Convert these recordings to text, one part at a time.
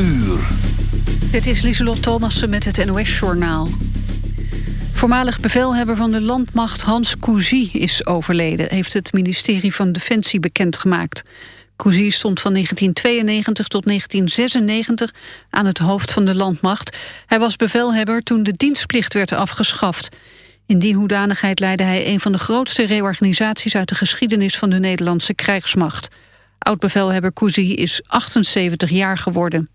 uur. Dit is Lieselot Thomassen met het NOS-journaal. Voormalig bevelhebber van de landmacht Hans Cousy is overleden... heeft het ministerie van Defensie bekendgemaakt. Cousy stond van 1992 tot 1996 aan het hoofd van de landmacht. Hij was bevelhebber toen de dienstplicht werd afgeschaft. In die hoedanigheid leidde hij een van de grootste reorganisaties... uit de geschiedenis van de Nederlandse krijgsmacht. Oud-bevelhebber Cousy is 78 jaar geworden.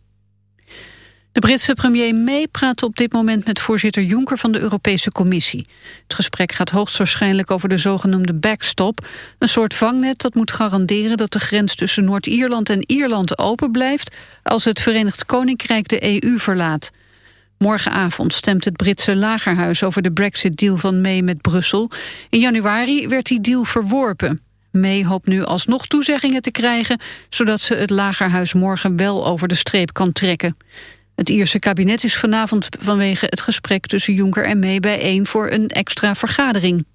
De Britse premier May praat op dit moment met voorzitter Juncker van de Europese Commissie. Het gesprek gaat hoogstwaarschijnlijk over de zogenoemde backstop, een soort vangnet dat moet garanderen dat de grens tussen Noord-Ierland en Ierland open blijft als het Verenigd Koninkrijk de EU verlaat. Morgenavond stemt het Britse lagerhuis over de brexit-deal van May met Brussel. In januari werd die deal verworpen. May hoopt nu alsnog toezeggingen te krijgen... zodat ze het lagerhuis morgen wel over de streep kan trekken. Het Ierse kabinet is vanavond vanwege het gesprek tussen Juncker en May bijeen voor een extra vergadering.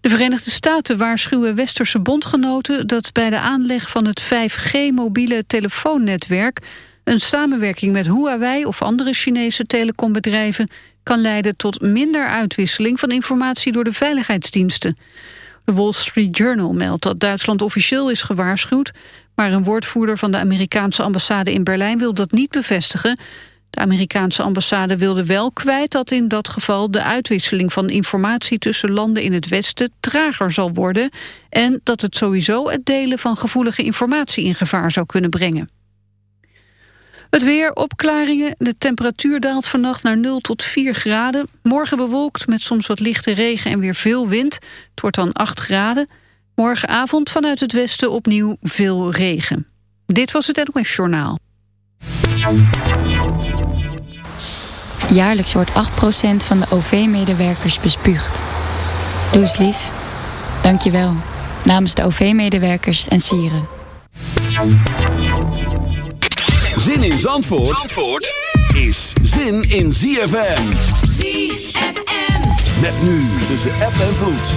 De Verenigde Staten waarschuwen westerse bondgenoten dat bij de aanleg van het 5G-mobiele telefoonnetwerk een samenwerking met Huawei of andere Chinese telecombedrijven kan leiden tot minder uitwisseling van informatie door de veiligheidsdiensten. De Wall Street Journal meldt dat Duitsland officieel is gewaarschuwd... maar een woordvoerder van de Amerikaanse ambassade in Berlijn wil dat niet bevestigen. De Amerikaanse ambassade wilde wel kwijt dat in dat geval... de uitwisseling van informatie tussen landen in het Westen trager zal worden... en dat het sowieso het delen van gevoelige informatie in gevaar zou kunnen brengen. Het weer, opklaringen. De temperatuur daalt vannacht naar 0 tot 4 graden. Morgen bewolkt met soms wat lichte regen en weer veel wind. Het wordt dan 8 graden. Morgenavond vanuit het westen opnieuw veel regen. Dit was het NOS Journaal. Jaarlijks wordt 8% van de OV-medewerkers bespuugd. Doe eens lief. Dank je wel. Namens de OV-medewerkers en sieren. Zin in Zandvoort, Zandvoort is zin in ZFM. ZFM. Met nu tussen app en vloed.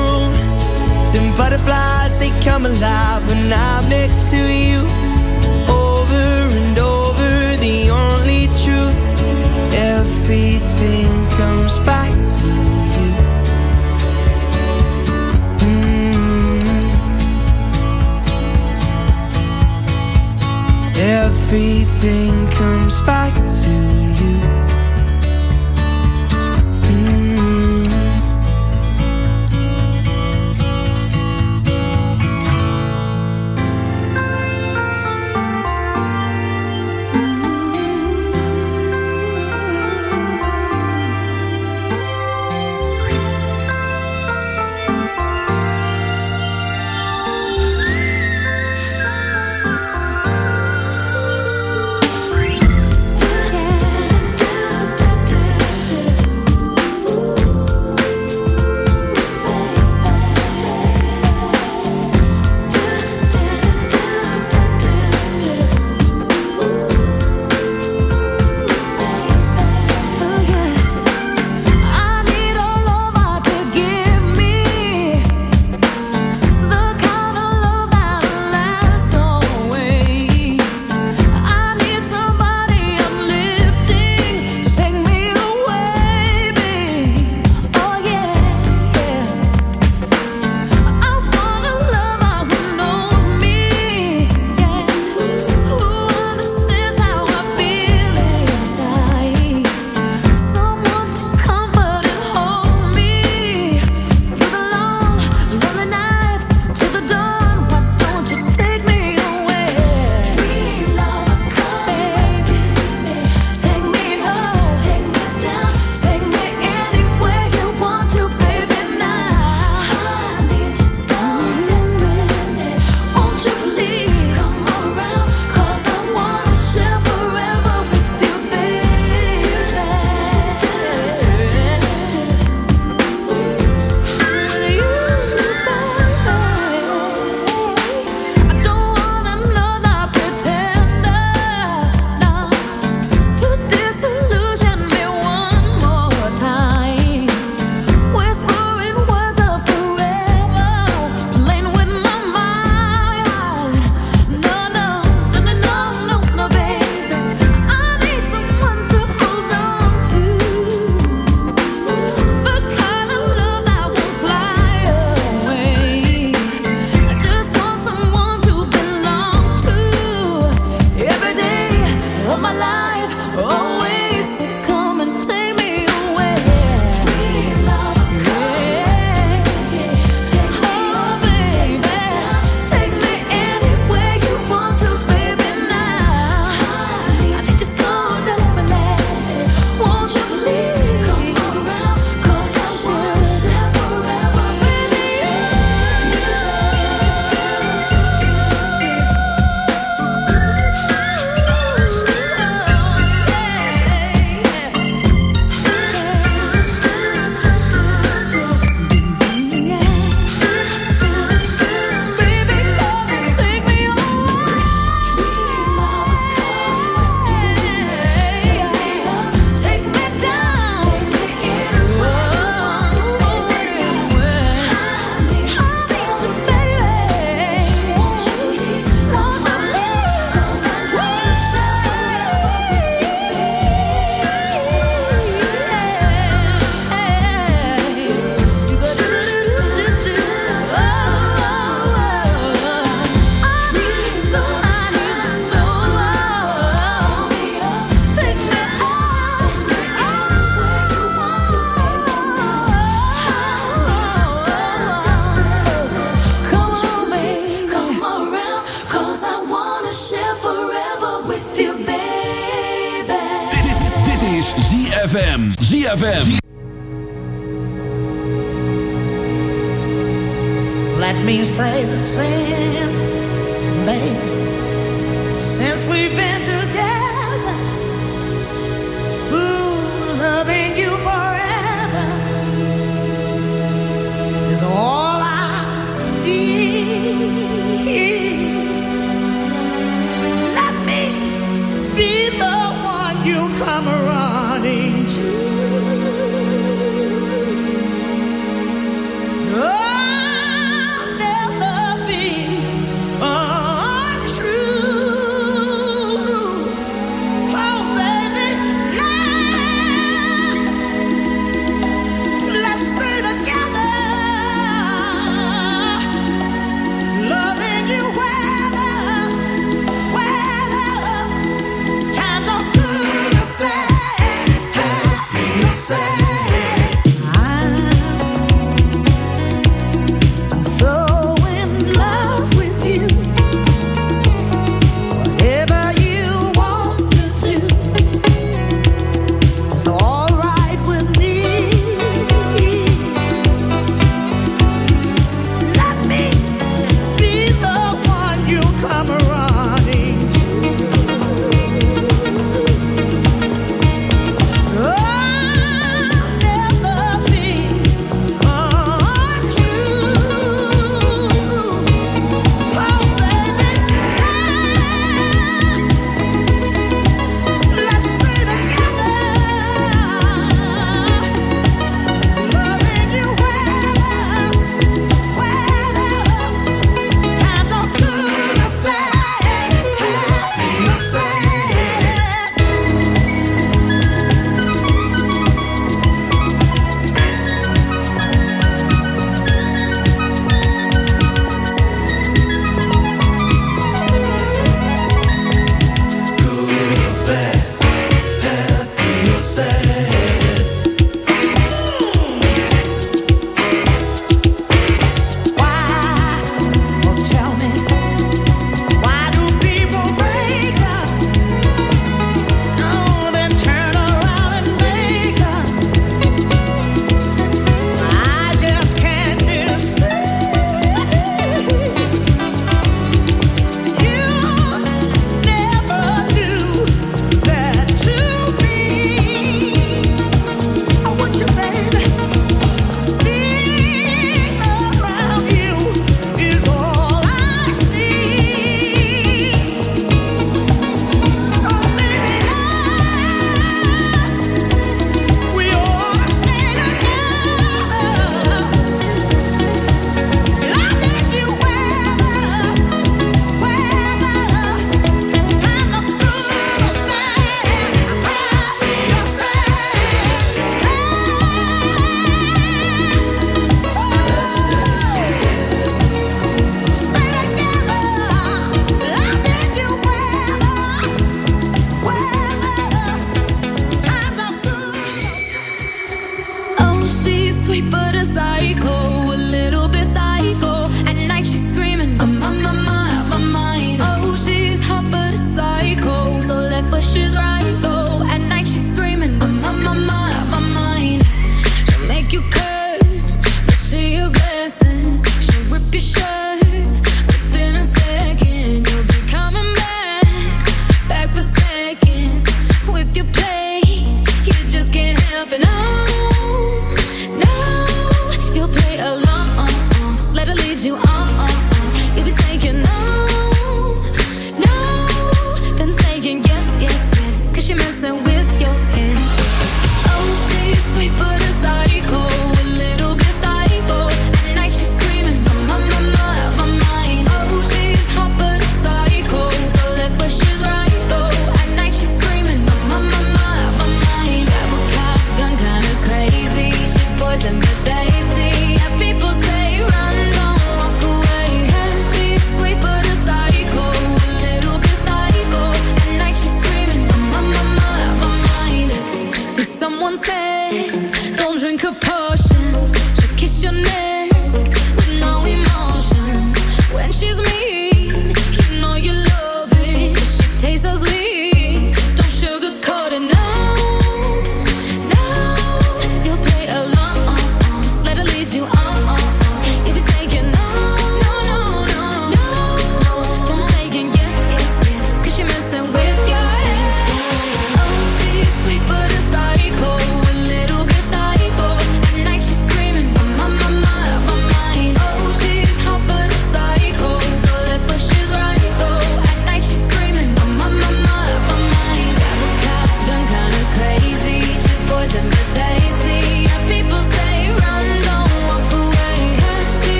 Butterflies, they come alive when I'm next to you.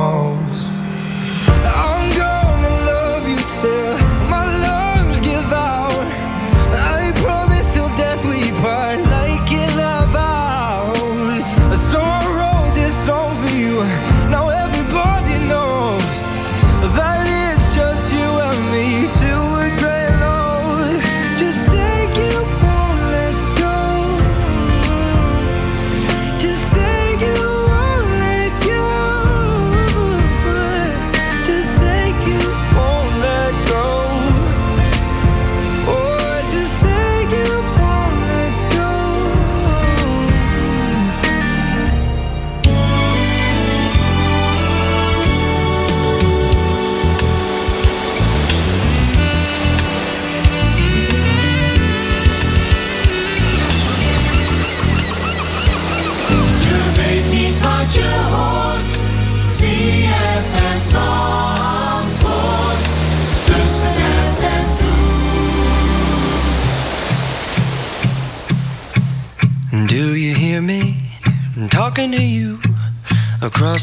Needed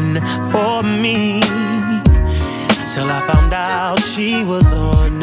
one for me. Till I found out she was on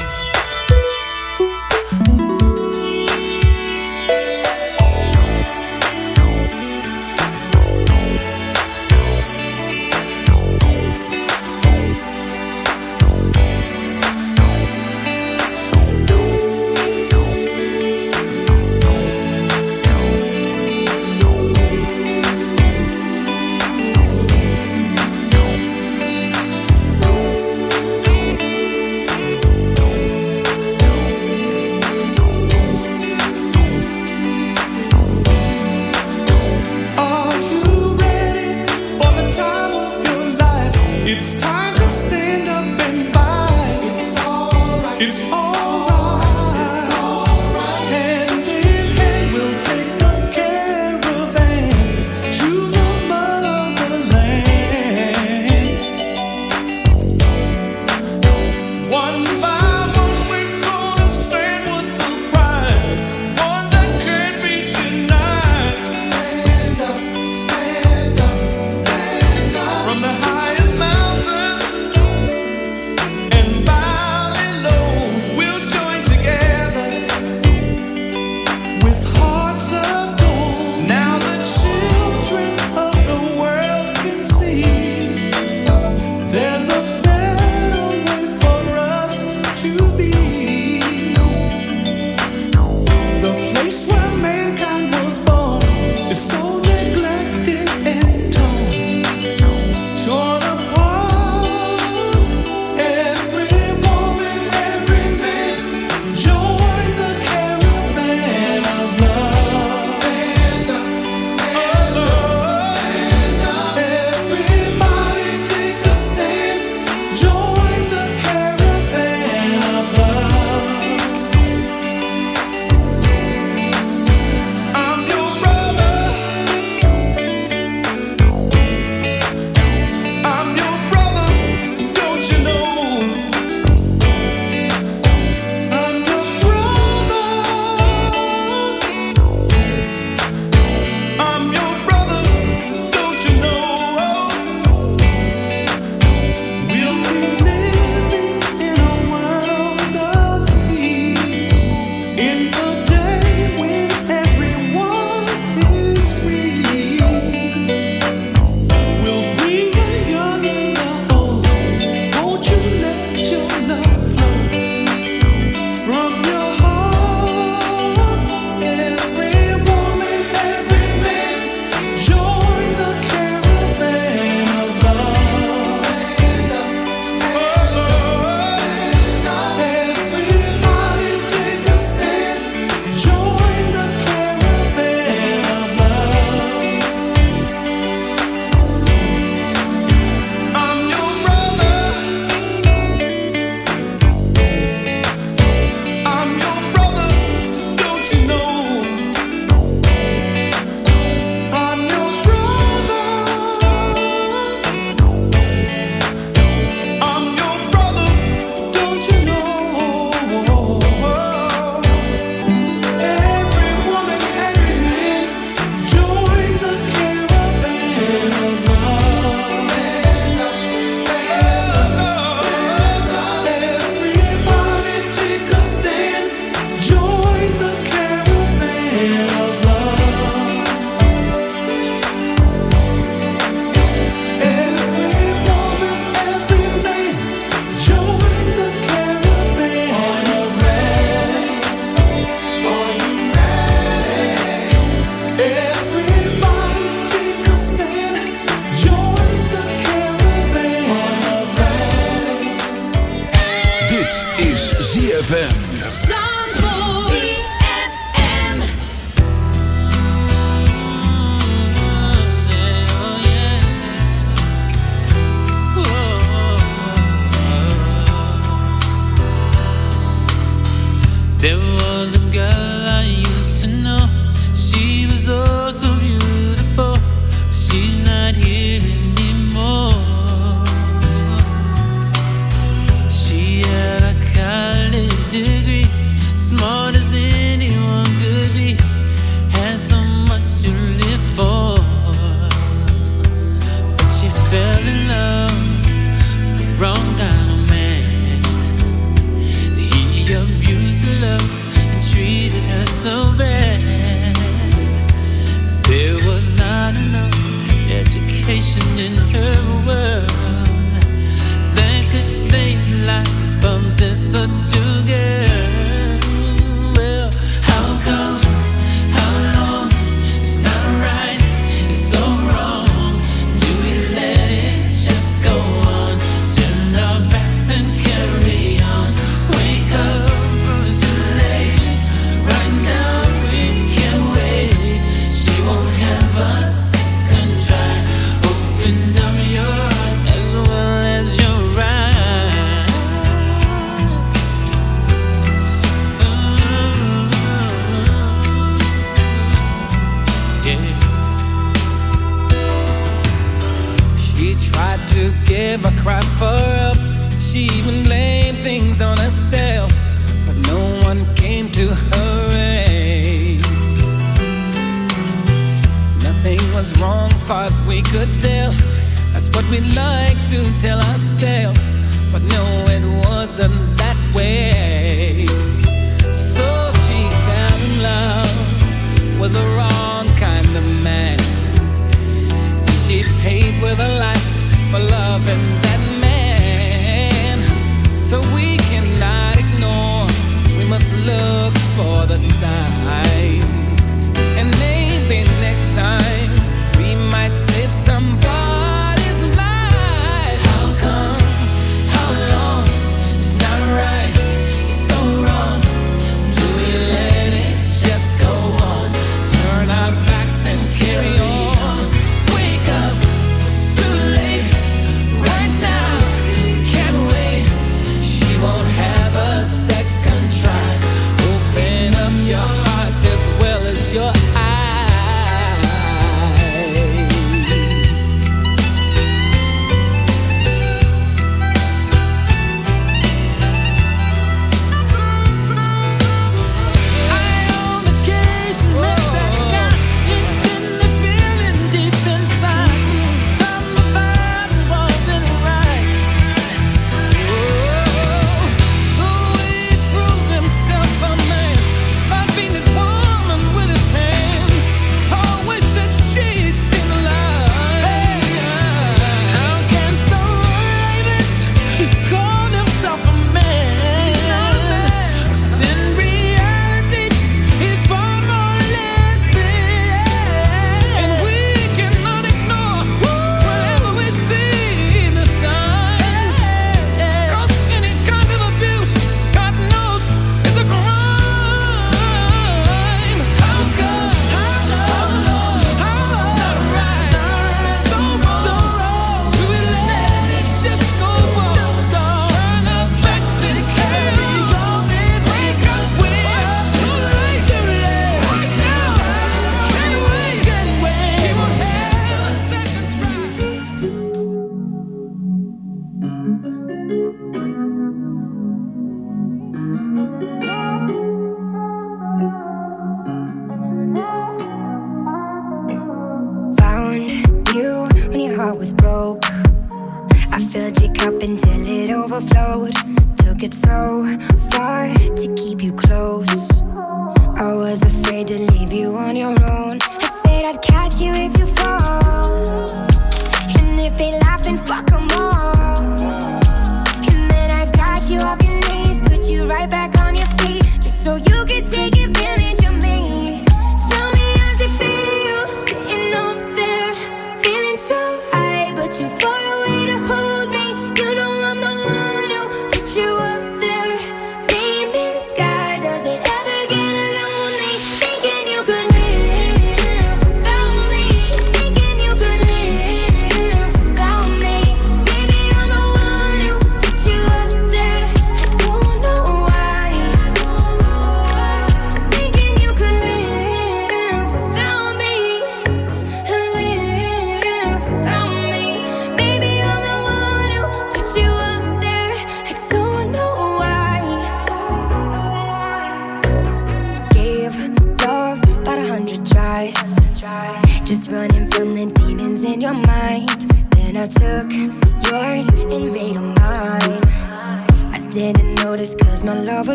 road. Took it so far to keep you close. I was afraid to leave you on your own. I said I'd catch you if you